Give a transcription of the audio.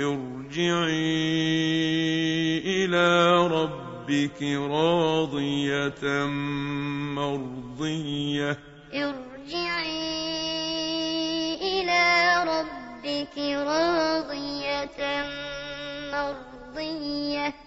ارجعي إلى ربك راضية مرضية. ارجعي إلى ربك راضية مرضية.